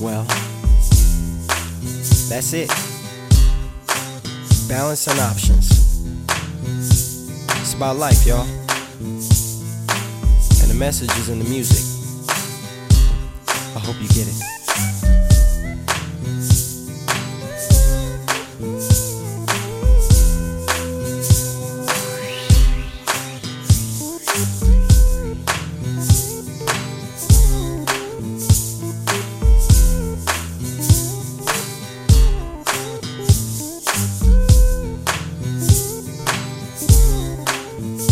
Well, that's it. Balance and options. It's about life, y'all. And the message is in the music. I hope you get it. Mm-hmm.